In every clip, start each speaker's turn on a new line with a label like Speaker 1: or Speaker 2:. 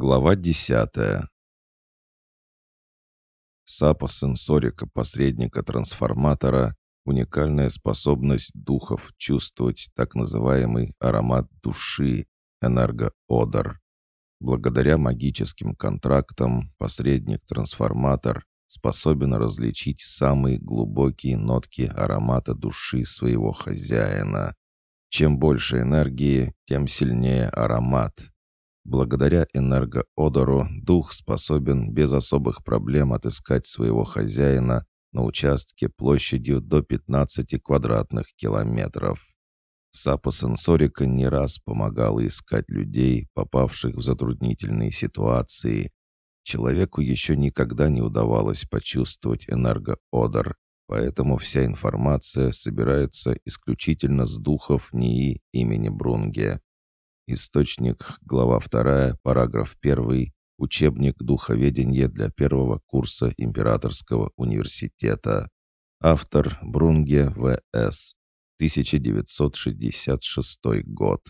Speaker 1: Глава десятая. Сапосенсорика посредника трансформатора — уникальная способность духов чувствовать так называемый аромат души, энергоодор. Благодаря магическим контрактам посредник-трансформатор способен различить самые глубокие нотки аромата души своего хозяина. Чем больше энергии, тем сильнее аромат. Благодаря энергоодору дух способен без особых проблем отыскать своего хозяина на участке площадью до 15 квадратных километров. Сапосенсорика не раз помогала искать людей, попавших в затруднительные ситуации. Человеку еще никогда не удавалось почувствовать энергоодор, поэтому вся информация собирается исключительно с духов НИИ имени Брунге. Источник, глава 2, параграф 1, учебник духоведения для первого курса Императорского университета. Автор Брунге В.С. 1966 год.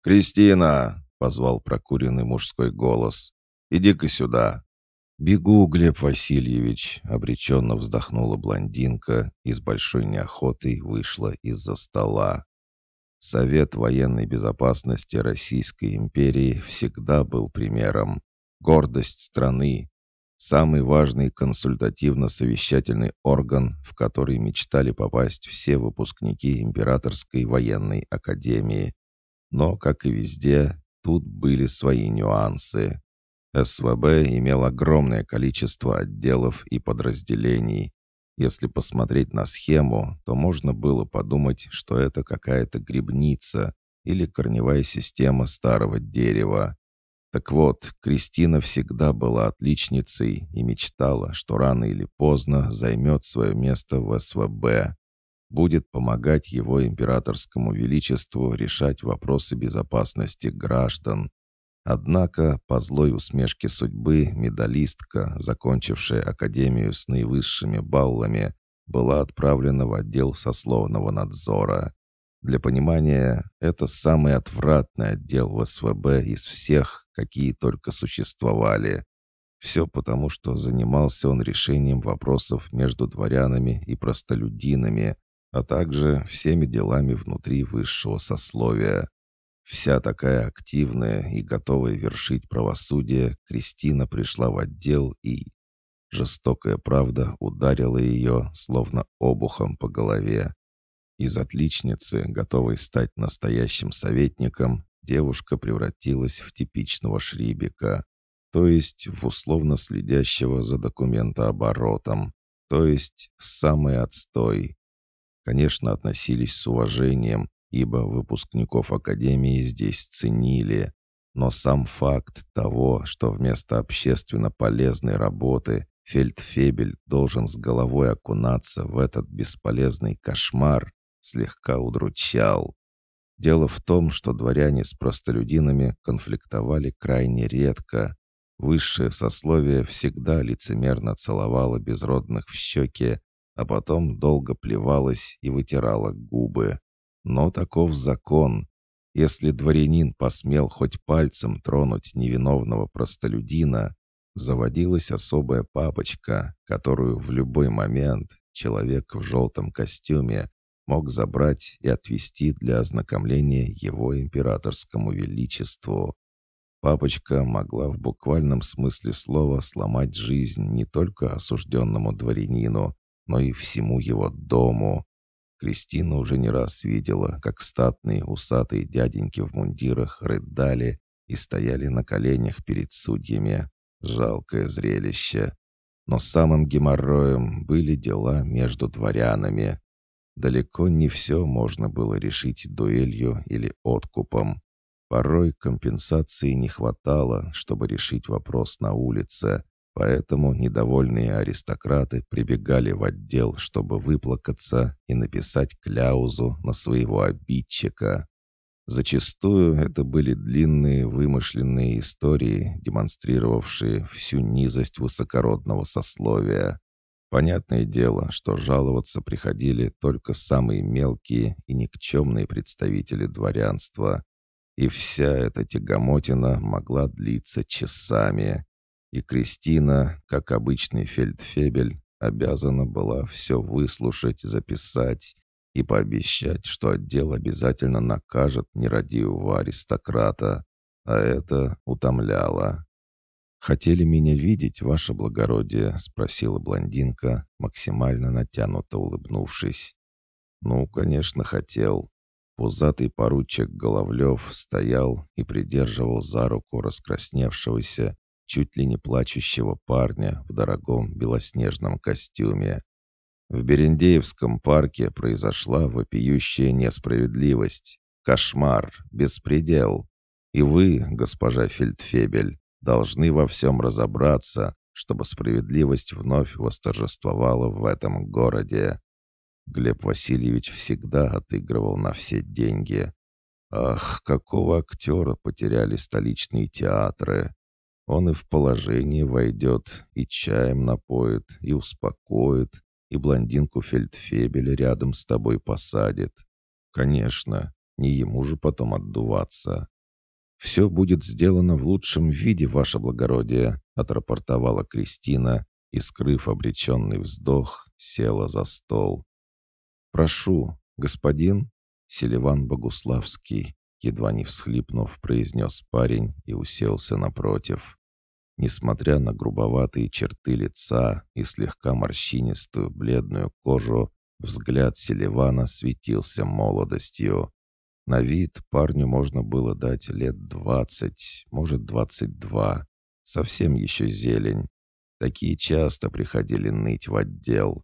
Speaker 1: «Кристина!» — позвал прокуренный мужской голос. «Иди-ка сюда!» «Бегу, Глеб Васильевич!» — обреченно вздохнула блондинка и с большой неохотой вышла из-за стола. Совет военной безопасности Российской империи всегда был примером. Гордость страны. Самый важный консультативно-совещательный орган, в который мечтали попасть все выпускники Императорской военной академии. Но, как и везде, тут были свои нюансы. СВБ имел огромное количество отделов и подразделений, если посмотреть на схему, то можно было подумать, что это какая-то грибница или корневая система старого дерева. Так вот, Кристина всегда была отличницей и мечтала, что рано или поздно займет свое место в СВБ. Будет помогать его императорскому величеству решать вопросы безопасности граждан, Однако, по злой усмешке судьбы, медалистка, закончившая академию с наивысшими баллами, была отправлена в отдел сословного надзора. Для понимания, это самый отвратный отдел в СВБ из всех, какие только существовали. Все потому, что занимался он решением вопросов между дворянами и простолюдинами, а также всеми делами внутри высшего сословия. Вся такая активная и готовая вершить правосудие, Кристина пришла в отдел и... Жестокая правда ударила ее, словно обухом по голове. Из отличницы, готовой стать настоящим советником, девушка превратилась в типичного шрибика, то есть в условно следящего за документооборотом, то есть самый отстой. Конечно, относились с уважением, ибо выпускников Академии здесь ценили. Но сам факт того, что вместо общественно полезной работы фельдфебель должен с головой окунаться в этот бесполезный кошмар, слегка удручал. Дело в том, что дворяне с простолюдинами конфликтовали крайне редко. Высшее сословие всегда лицемерно целовало безродных в щеки, а потом долго плевалось и вытирало губы. Но таков закон. Если дворянин посмел хоть пальцем тронуть невиновного простолюдина, заводилась особая папочка, которую в любой момент человек в желтом костюме мог забрать и отвезти для ознакомления его императорскому величеству. Папочка могла в буквальном смысле слова сломать жизнь не только осужденному дворянину, но и всему его дому. Кристина уже не раз видела, как статные усатые дяденьки в мундирах рыдали и стояли на коленях перед судьями. Жалкое зрелище. Но самым геморроем были дела между дворянами. Далеко не все можно было решить дуэлью или откупом. Порой компенсации не хватало, чтобы решить вопрос на улице, Поэтому недовольные аристократы прибегали в отдел, чтобы выплакаться и написать кляузу на своего обидчика. Зачастую это были длинные вымышленные истории, демонстрировавшие всю низость высокородного сословия. Понятное дело, что жаловаться приходили только самые мелкие и никчемные представители дворянства. И вся эта тягомотина могла длиться часами. И Кристина, как обычный фельдфебель, обязана была все выслушать, записать и пообещать, что отдел обязательно накажет нерадивого аристократа, а это утомляло. «Хотели меня видеть, ваше благородие?» — спросила блондинка, максимально натянуто улыбнувшись. «Ну, конечно, хотел». Пузатый поручик Головлев стоял и придерживал за руку раскрасневшегося, чуть ли не плачущего парня в дорогом белоснежном костюме. В Берендеевском парке произошла вопиющая несправедливость, кошмар, беспредел. И вы, госпожа Фельдфебель, должны во всем разобраться, чтобы справедливость вновь восторжествовала в этом городе. Глеб Васильевич всегда отыгрывал на все деньги. Ах, какого актера потеряли столичные театры! Он и в положение войдет, и чаем напоит, и успокоит, и блондинку Фельдфебеля рядом с тобой посадит. Конечно, не ему же потом отдуваться. «Все будет сделано в лучшем виде, ваше благородие», — отрапортовала Кристина и, скрыв обреченный вздох, села за стол. «Прошу, господин Селиван Богуславский», едва не всхлипнув, произнес парень и уселся напротив. Несмотря на грубоватые черты лица и слегка морщинистую бледную кожу, взгляд Селивана светился молодостью. На вид парню можно было дать лет двадцать, может, двадцать два. Совсем еще зелень. Такие часто приходили ныть в отдел.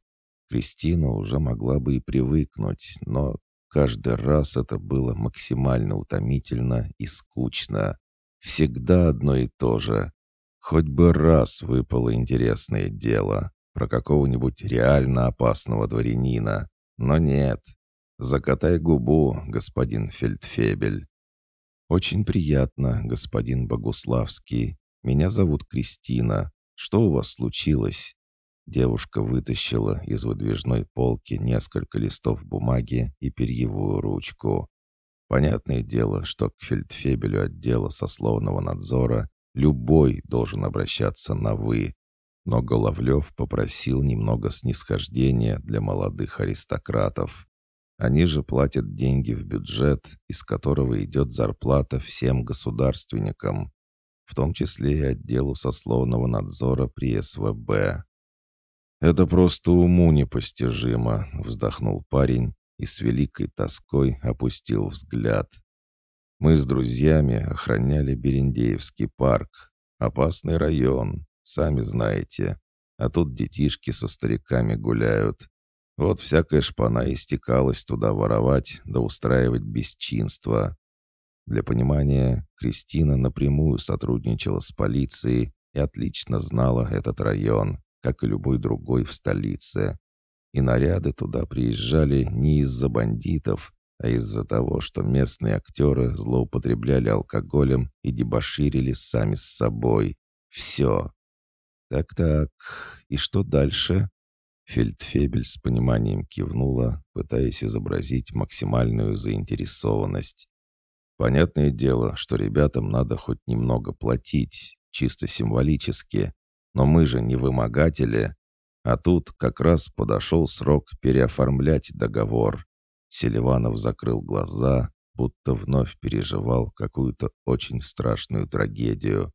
Speaker 1: Кристина уже могла бы и привыкнуть, но каждый раз это было максимально утомительно и скучно. Всегда одно и то же. Хоть бы раз выпало интересное дело про какого-нибудь реально опасного дворянина. Но нет, «Закатай губу, господин Фельдфебель». «Очень приятно, господин Богуславский. Меня зовут Кристина. Что у вас случилось?» Девушка вытащила из выдвижной полки несколько листов бумаги и перьевую ручку. Понятное дело, что к фельдфебелю отдела сословного надзора любой должен обращаться на «вы», но Головлев попросил немного снисхождения для молодых аристократов. Они же платят деньги в бюджет, из которого идет зарплата всем государственникам, в том числе и отделу сословного надзора при СВБ. «Это просто уму непостижимо», — вздохнул парень и с великой тоской опустил взгляд. «Мы с друзьями охраняли Берендеевский парк. Опасный район, сами знаете. А тут детишки со стариками гуляют. Вот всякая шпана истекалась туда воровать да устраивать бесчинство. Для понимания, Кристина напрямую сотрудничала с полицией и отлично знала этот район, как и любой другой в столице. И наряды туда приезжали не из-за бандитов, а из-за того, что местные актеры злоупотребляли алкоголем и дебоширили сами с собой. Все. Так-так, и что дальше? Фельдфебель с пониманием кивнула, пытаясь изобразить максимальную заинтересованность. Понятное дело, что ребятам надо хоть немного платить, чисто символически, но мы же не вымогатели. А тут как раз подошел срок переоформлять договор. Селиванов закрыл глаза, будто вновь переживал какую-то очень страшную трагедию.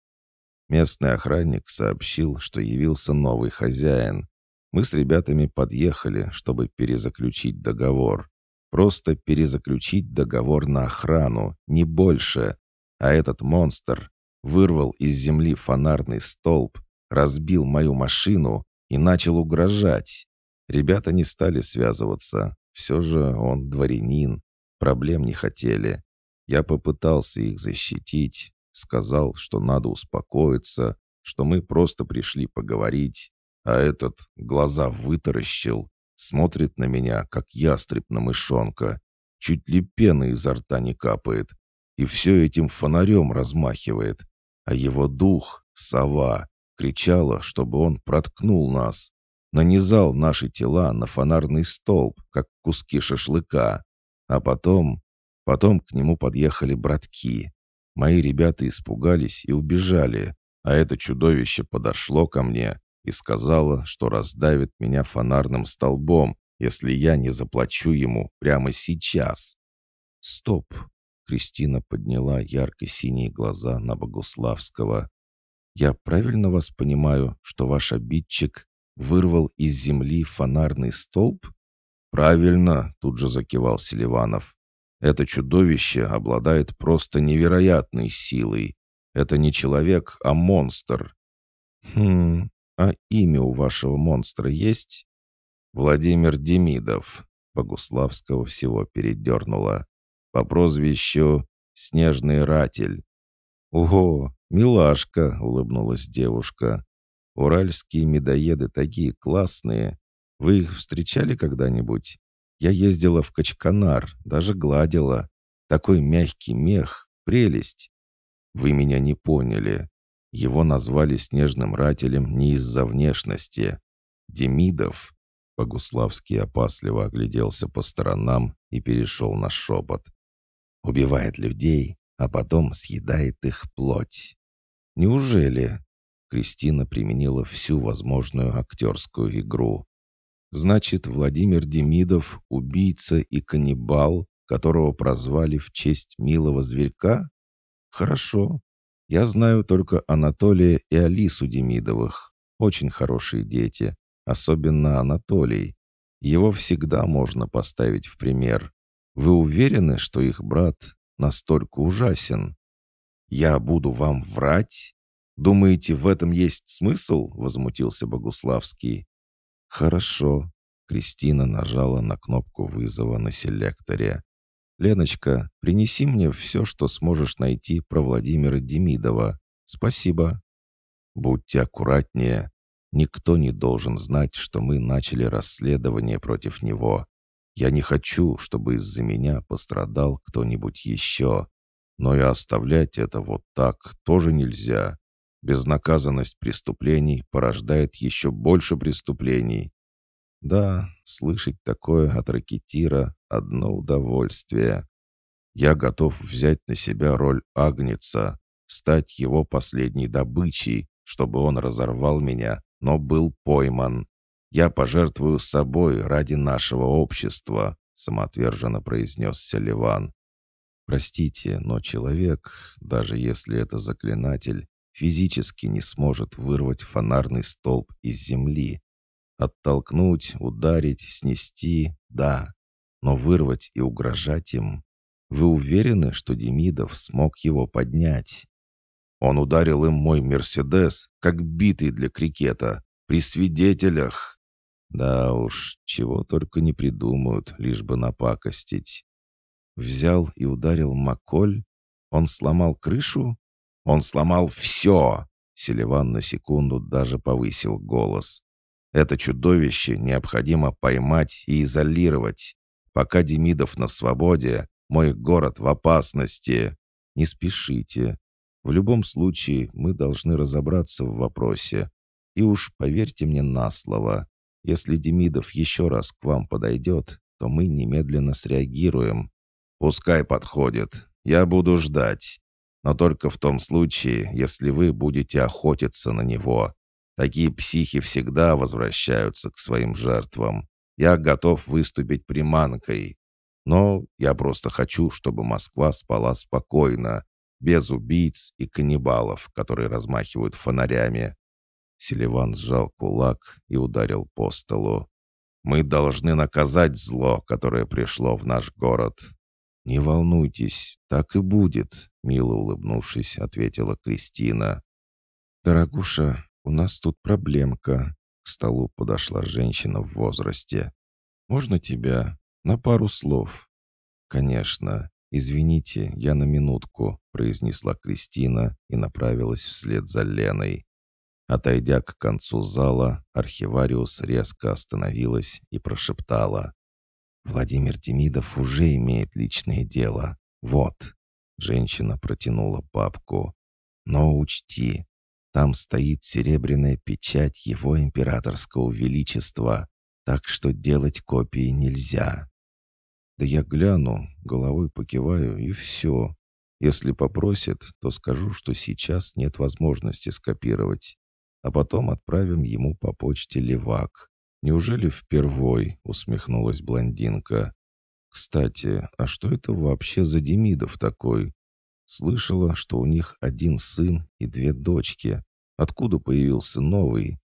Speaker 1: Местный охранник сообщил, что явился новый хозяин, мы с ребятами подъехали, чтобы перезаключить договор. Просто перезаключить договор на охрану, не больше. А этот монстр вырвал из земли фонарный столб, разбил мою машину и начал угрожать. Ребята не стали связываться. Все же он дворянин. Проблем не хотели. Я попытался их защитить, сказал, что надо успокоиться, что мы просто пришли поговорить. А этот глаза вытаращил, смотрит на меня, как ястреб на мышонка. Чуть ли пена изо рта не капает. И все этим фонарем размахивает. А его дух, сова, кричала, чтобы он проткнул нас. Нанизал наши тела на фонарный столб, как куски шашлыка. А потом... Потом к нему подъехали братки. Мои ребята испугались и убежали, а это чудовище подошло ко мне и сказала, что раздавит меня фонарным столбом, если я не заплачу ему прямо сейчас. Стоп. Кристина подняла ярко-синие глаза на Богуславского. «Я правильно вас понимаю, что ваш обидчик вырвал из земли фонарный столб?» «Правильно», — тут же закивал Селиванов. «Это чудовище обладает просто невероятной силой. Это не человек, а монстр». «Хм, а имя у вашего монстра есть?» «Владимир Демидов». Богуславского всего передернуло. По прозвищу «Снежный ратель». «Ого, милашка!» — улыбнулась девушка. «Уральские медоеды такие классные. Вы их встречали когда-нибудь? Я ездила в Качканар, даже гладила. Такой мягкий мех, прелесть. Вы меня не поняли. Его назвали снежным рателем не из-за внешности. Демидов. Богуславский опасливо огляделся по сторонам и перешел на шепот. Убивает людей, а потом съедает их плоть. Неужели? Кристина применила всю возможную актерскую игру. Значит, Владимир Демидов — убийца и каннибал, которого прозвали в честь милого зверька? Хорошо. Я знаю только Анатолия и Алису Демидовых. Очень хорошие дети, особенно Анатолий. Его всегда можно поставить в пример. Вы уверены, что их брат настолько ужасен? Я буду вам врать? Думаете, в этом есть смысл? Возмутился Богуславский. Хорошо. Кристина нажала на кнопку вызова на селекторе. «Леночка, принеси мне все, что сможешь найти про Владимира Демидова. Спасибо». «Будьте аккуратнее. Никто не должен знать, что мы начали расследование против него. Я не хочу, чтобы из-за меня пострадал кто-нибудь еще. Но и оставлять это вот так тоже нельзя. Безнаказанность преступлений порождает еще больше преступлений. Да, слышать такое от ракетира — одно удовольствие. Я готов взять на себя роль Агнеца, стать его последней добычей, чтобы он разорвал меня, но был пойман. Я пожертвую собой ради нашего общества», — самоотверженно произнес Селиван. «Простите, но человек, даже если это заклинатель, физически не сможет вырвать фонарный столб из земли, Оттолкнуть, ударить, снести — да. Но вырвать и угрожать им? Вы уверены, что Демидов смог его поднять? Он ударил им мой «Мерседес», как битый для крикета, при свидетелях. Да уж, чего только не придумают, лишь бы напакостить. Взял и ударил Маколь? Он сломал крышу? Он сломал все! Селиван на секунду даже повысил голос. Это чудовище необходимо поймать и изолировать. Пока Демидов на свободе, мой город в опасности. Не спешите. В любом случае, мы должны разобраться в вопросе. И уж поверьте мне на слово, если Демидов еще раз к вам подойдет, то мы немедленно среагируем. Пускай подходит. Я буду ждать. Но только в том случае, если вы будете охотиться на него. Такие психи всегда возвращаются к своим жертвам. Я готов выступить приманкой. Но я просто хочу, чтобы Москва спала спокойно, без убийц и каннибалов, которые размахивают фонарями. Селиван сжал кулак и ударил по столу. «Мы должны наказать зло, которое пришло в наш город». «Не волнуйтесь, так и будет», — мило улыбнувшись, ответила Кристина. «Дорогуша, «У нас тут проблемка». К столу подошла женщина в возрасте. «Можно тебя? На пару слов?» «Конечно. Извините, я на минутку», — произнесла Кристина и направилась вслед за Леной. Отойдя к концу зала, архивариус резко остановилась и прошептала. «Владимир Демидов уже имеет личное дело. Вот». Женщина протянула папку. «Но учти, там стоит серебряная печать его императорского величества, так что делать копии нельзя. Да я гляну, головой покиваю и все. Если попросит, то скажу, что сейчас нет возможности скопировать. А потом отправим ему по почте левак. Неужели впервой?» — усмехнулась блондинка. «Кстати, а что это вообще за Демидов такой? Слышала, что у них один сын и две дочки. Откуда появился новый?»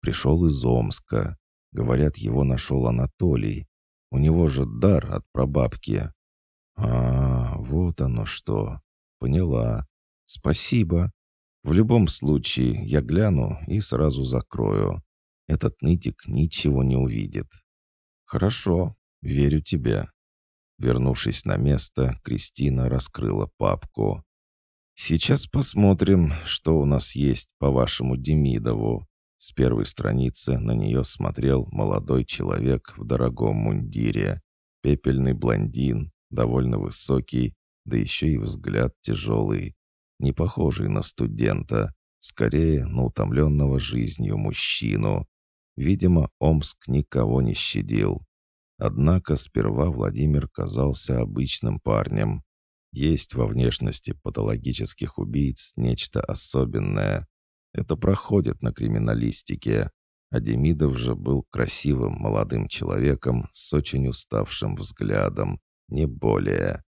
Speaker 1: «Пришел из Омска. Говорят, его нашел Анатолий. У него же дар от прабабки». «А, вот оно что. Поняла. Спасибо. В любом случае, я гляну и сразу закрою. Этот нытик ничего не увидит». «Хорошо, верю тебе». Вернувшись на место, Кристина раскрыла папку. «Сейчас посмотрим, что у нас есть по вашему Демидову». С первой страницы на нее смотрел молодой человек в дорогом мундире. Пепельный блондин, довольно высокий, да еще и взгляд тяжелый. Не похожий на студента, скорее на утомленного жизнью мужчину. Видимо, Омск никого не щадил. Однако сперва Владимир казался обычным парнем. Есть во внешности патологических убийц нечто особенное. Это проходит на криминалистике. А Демидов же был красивым молодым человеком с очень уставшим взглядом, не более.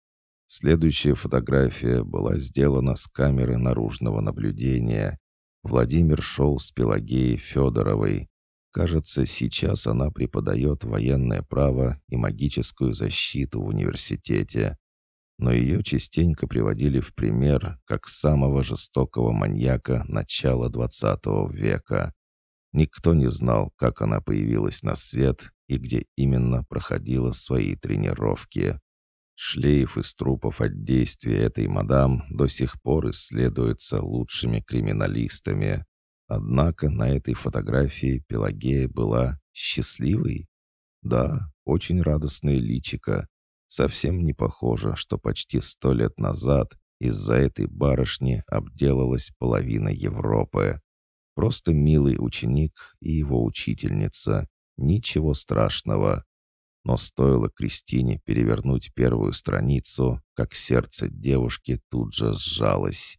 Speaker 1: Следующая фотография была сделана с камеры наружного наблюдения. Владимир шел с Пелагеей Федоровой. Кажется, сейчас она преподает военное право и магическую защиту в университете. Но ее частенько приводили в пример как самого жестокого маньяка начала XX века. Никто не знал, как она появилась на свет и где именно проходила свои тренировки. Шлейф из трупов от действия этой мадам до сих пор исследуется лучшими криминалистами. Однако на этой фотографии Пелагея была счастливой. Да, очень радостное личико. Совсем не похоже, что почти сто лет назад из-за этой барышни обделалась половина Европы. Просто милый ученик и его учительница. Ничего страшного. Но стоило Кристине перевернуть первую страницу, как сердце девушки тут же сжалось.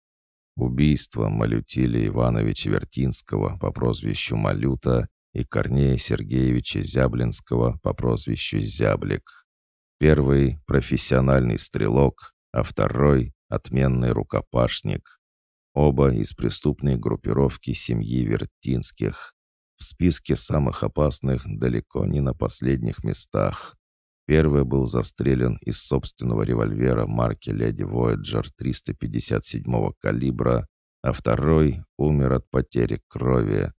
Speaker 1: Убийство Малютилия Ивановича Вертинского по прозвищу Малюта и Корнея Сергеевича Зяблинского по прозвищу Зяблик. Первый — профессиональный стрелок, а второй — отменный рукопашник. Оба из преступной группировки семьи Вертинских. В списке самых опасных далеко не на последних местах. Первый был застрелен из собственного револьвера марки «Леди Voyager» 357 калибра, а второй умер от потери крови.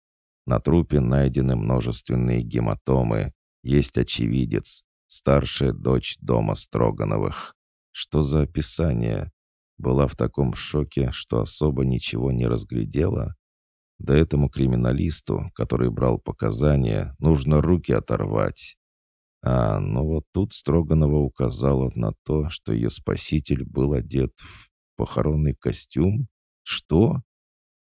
Speaker 1: На трупе найдены множественные гематомы. Есть очевидец, старшая дочь дома Строгановых. Что за описание? Была в таком шоке, что особо ничего не разглядела? Да этому криминалисту, который брал показания, нужно руки оторвать. А, ну вот тут Строганова указала на то, что ее спаситель был одет в похоронный костюм. Что?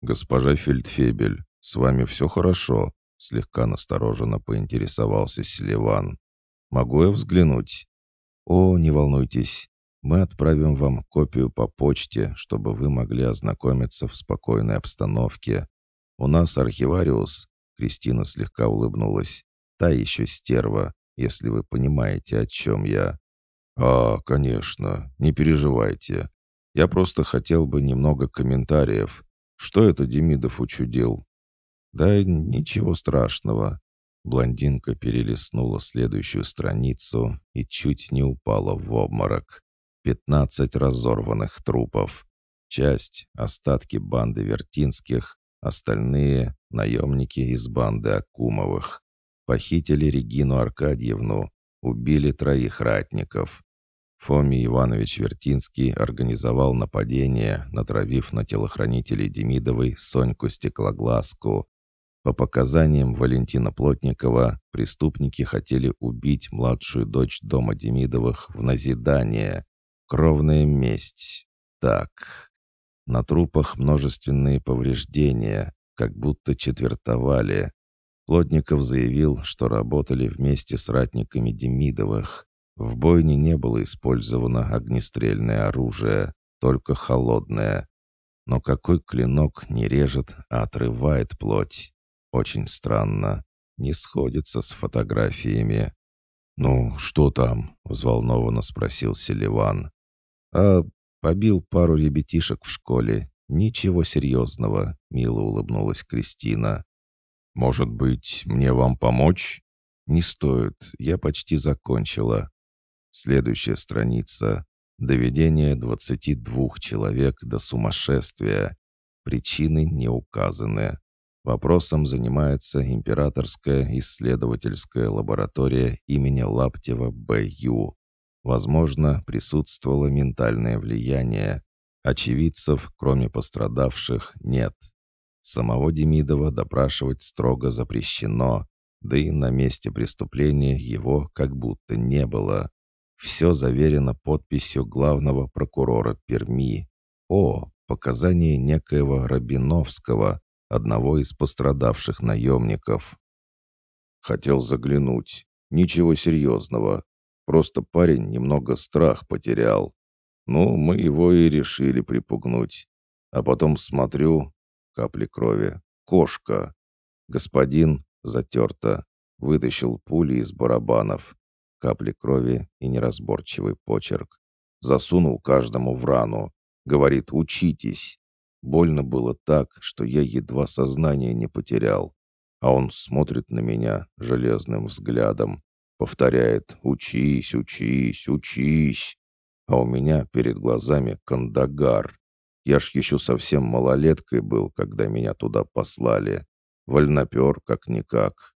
Speaker 1: Госпожа Фельдфебель, с вами все хорошо? Слегка настороженно поинтересовался Селиван. Могу я взглянуть? О, не волнуйтесь. Мы отправим вам копию по почте, чтобы вы могли ознакомиться в спокойной обстановке. «У нас архивариус», — Кристина слегка улыбнулась, «та еще стерва, если вы понимаете, о чем я». «А, конечно, не переживайте. Я просто хотел бы немного комментариев. Что это Демидов учудил?» «Да ничего страшного». Блондинка перелистнула следующую страницу и чуть не упала в обморок. Пятнадцать разорванных трупов. Часть — остатки банды Вертинских, Остальные — наемники из банды Акумовых. Похитили Регину Аркадьевну, убили троих ратников. Фомий Иванович Вертинский организовал нападение, натравив на телохранителей Демидовой Соньку Стеклоглазку. По показаниям Валентина Плотникова, преступники хотели убить младшую дочь дома Демидовых в назидание. Кровная месть. Так, на трупах множественные повреждения, как будто четвертовали. Плотников заявил, что работали вместе с ратниками Демидовых. В бойне не было использовано огнестрельное оружие. только холодная. Но какой клинок не режет, а отрывает плоть? Очень странно. Не сходится с фотографиями. «Ну, что там?» — взволнованно спросил Селиван. «А побил пару ребятишек в школе. Ничего серьезного», — мило улыбнулась Кристина. «Может быть, мне вам помочь?» «Не стоит. Я почти закончила». Следующая страница. Доведение 22 человек до сумасшествия. Причины не указаны. Вопросом занимается Императорская исследовательская лаборатория имени Лаптева Б.Ю. Возможно, присутствовало ментальное влияние. Очевидцев, кроме пострадавших, нет. Самого Демидова допрашивать строго запрещено, да и на месте преступления его как будто не было. Все заверено подписью главного прокурора Перми. О, показания некоего Рабиновского, одного из пострадавших наемников. Хотел заглянуть. Ничего серьезного. Просто парень немного страх потерял. Ну, мы его и решили припугнуть. А потом смотрю, капли крови. Кошка. Господин, затерто, вытащил пули из барабанов капли крови и неразборчивый почерк. Засунул каждому в рану. Говорит, учитесь. Больно было так, что я едва сознание не потерял. А он смотрит на меня железным взглядом. Повторяет «Учись, учись, учись». А у меня перед глазами кандагар. Я ж еще совсем малолеткой был, когда меня туда послали. Вольнопер как-никак.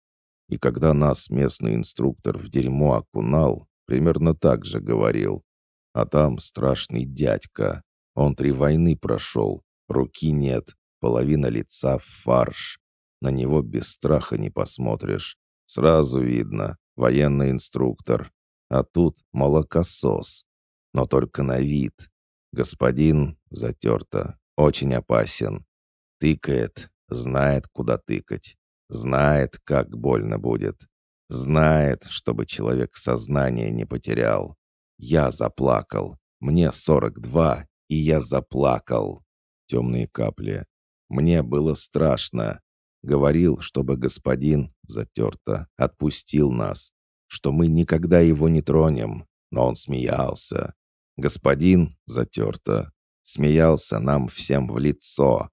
Speaker 1: И когда нас местный инструктор в дерьмо окунал, примерно так же говорил. А там страшный дядька. Он три войны прошел, руки нет, половина лица в фарш. На него без страха не посмотришь. Сразу видно, военный инструктор. А тут молокосос. Но только на вид. Господин, затерто, очень опасен. Тыкает, знает, куда тыкать. Знает, как больно будет. Знает, чтобы человек сознание не потерял. Я заплакал. Мне 42, и я заплакал. Темные капли. Мне было страшно. Говорил, чтобы господин, затерто, отпустил нас. Что мы никогда его не тронем. Но он смеялся. Господин, затерто, смеялся нам всем в лицо.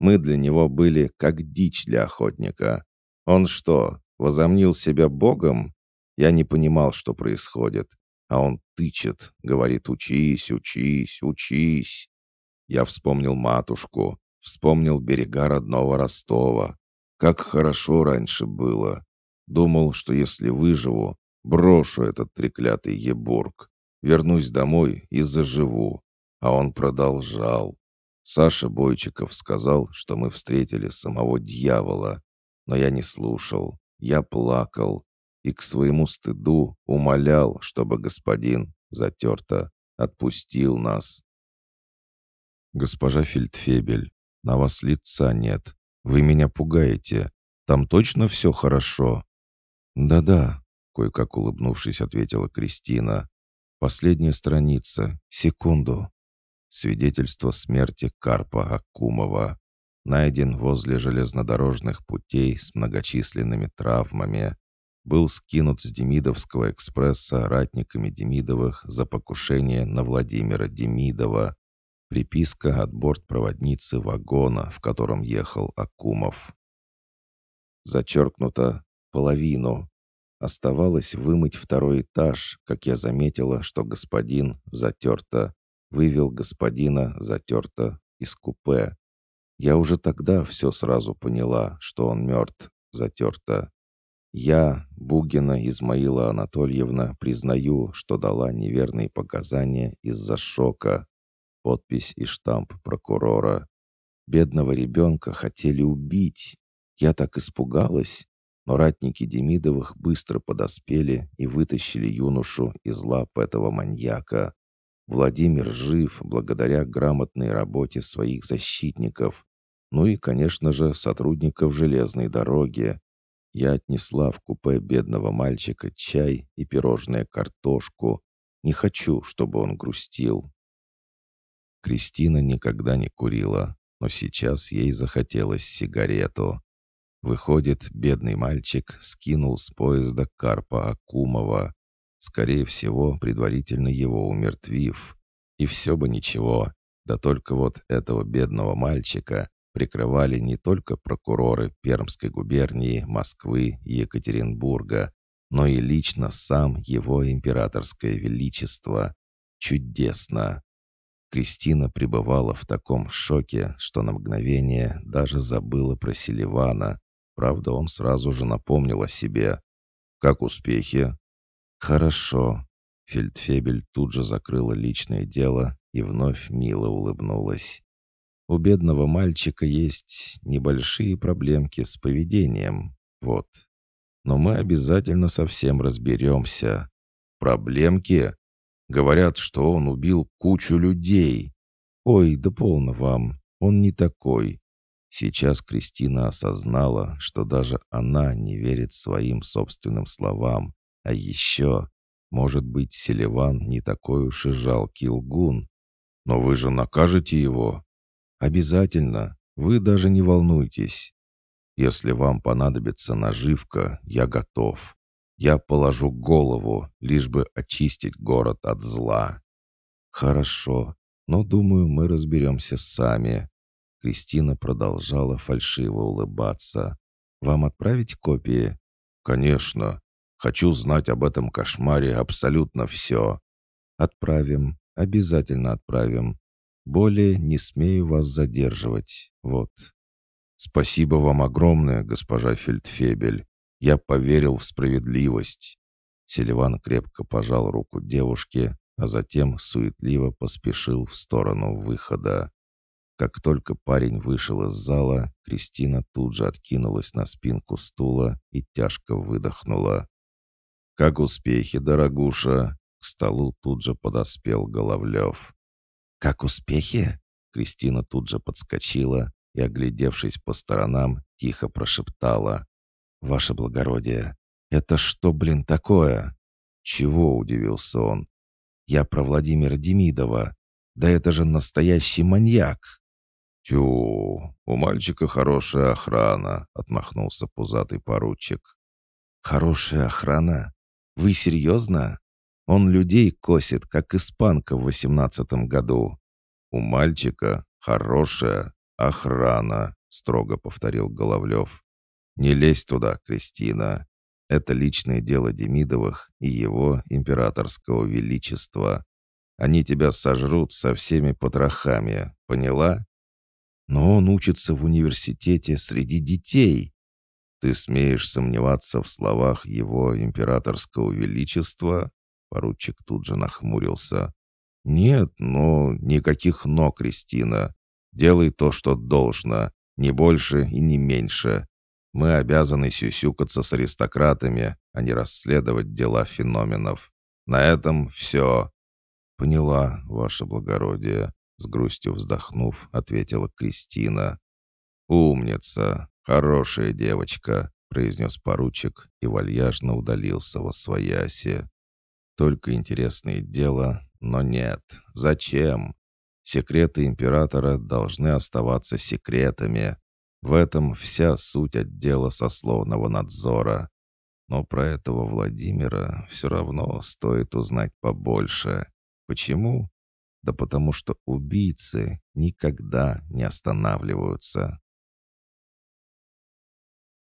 Speaker 1: Мы для него были как дичь для охотника. Он что, возомнил себя богом? Я не понимал, что происходит. А он тычет, говорит «учись, учись, учись». Я вспомнил матушку, вспомнил берега родного Ростова. Как хорошо раньше было. Думал, что если выживу, брошу этот треклятый Ебург. Вернусь домой и заживу. А он продолжал. Саша Бойчиков сказал, что мы встретили самого дьявола, но я не слушал. Я плакал и к своему стыду умолял, чтобы господин, затерто, отпустил нас. «Госпожа Фельдфебель, на вас лица нет. Вы меня пугаете. Там точно все хорошо?» «Да-да», — кое-как улыбнувшись, ответила Кристина. «Последняя страница. Секунду». Свидетельство смерти Карпа Акумова. Найден возле железнодорожных путей с многочисленными травмами. Был скинут с Демидовского экспресса ратниками Демидовых за покушение на Владимира Демидова. Приписка от бортпроводницы вагона, в котором ехал Акумов. Зачеркнуто половину. Оставалось вымыть второй этаж, как я заметила, что господин затерто вывел господина затерто из купе. Я уже тогда все сразу поняла, что он мертв, затерто. Я, Бугина Измаила Анатольевна, признаю, что дала неверные показания из-за шока. Подпись и штамп прокурора. Бедного ребенка хотели убить. Я так испугалась. Но ратники Демидовых быстро подоспели и вытащили юношу из лап этого маньяка. Владимир жив благодаря грамотной работе своих защитников. Ну и, конечно же, сотрудников железной дороги. Я отнесла в купе бедного мальчика чай и пирожное картошку. Не хочу, чтобы он грустил. Кристина никогда не курила, но сейчас ей захотелось сигарету. Выходит, бедный мальчик скинул с поезда Карпа Акумова, скорее всего, предварительно его умертвив. И все бы ничего, да только вот этого бедного мальчика прикрывали не только прокуроры Пермской губернии, Москвы и Екатеринбурга, но и лично сам его императорское величество. Чудесно! Кристина пребывала в таком шоке, что на мгновение даже забыла про Селивана. Правда, он сразу же напомнил о себе. «Как успехи?» «Хорошо». Фельдфебель тут же закрыла личное дело и вновь мило улыбнулась. У бедного мальчика есть небольшие проблемки с поведением. Вот. Но мы обязательно совсем разберемся. Проблемки? Говорят, что он убил кучу людей. Ой, да полно вам. Он не такой. Сейчас Кристина осознала, что даже она не верит своим собственным словам. А еще, может быть, Селиван не такой уж и жалкий лгун. Но вы же накажете его. «Обязательно. Вы даже не волнуйтесь. Если вам понадобится наживка, я готов. Я положу голову, лишь бы очистить город от зла». «Хорошо, но, думаю, мы разберемся сами». Кристина продолжала фальшиво улыбаться. «Вам отправить копии?» «Конечно. Хочу знать об этом кошмаре абсолютно все». «Отправим. Обязательно отправим. Более не смею вас задерживать. Вот. Спасибо вам огромное, госпожа Фельдфебель. Я поверил в справедливость. Селиван крепко пожал руку девушке, а затем суетливо поспешил в сторону выхода. Как только парень вышел из зала, Кристина тут же откинулась на спинку стула и тяжко выдохнула. «Как успехи, дорогуша?» К столу тут же подоспел Головлев. «Как успехи?» Кристина тут же подскочила и, оглядевшись по сторонам, тихо прошептала. «Ваше благородие, это что, блин, такое?» «Чего?» — удивился он. «Я про Владимира Демидова. Да это же настоящий маньяк!» «Тю, у мальчика хорошая охрана», — отмахнулся пузатый поручик. «Хорошая охрана? Вы серьезно?» Он людей косит, как испанка в восемнадцатом году. У мальчика хорошая охрана, строго повторил Головлев. Не лезь туда, Кристина. Это личное дело Демидовых и его императорского величества. Они тебя сожрут со всеми потрохами, поняла? Но он учится в университете среди детей. Ты смеешь сомневаться в словах его императорского величества? Поручик тут же нахмурился. «Нет, ну, никаких «но», Кристина. Делай то, что должно, не больше и не меньше. Мы обязаны сюсюкаться с аристократами, а не расследовать дела феноменов. На этом все». «Поняла, ваше благородие», — с грустью вздохнув, ответила Кристина. «Умница, хорошая девочка», — произнес поручик и вальяжно удалился во свояси. Только интересное дело, но нет. Зачем? Секреты императора должны оставаться секретами. В этом вся суть отдела сословного надзора. Но про этого Владимира все равно стоит узнать побольше. Почему? Да потому что убийцы никогда не останавливаются.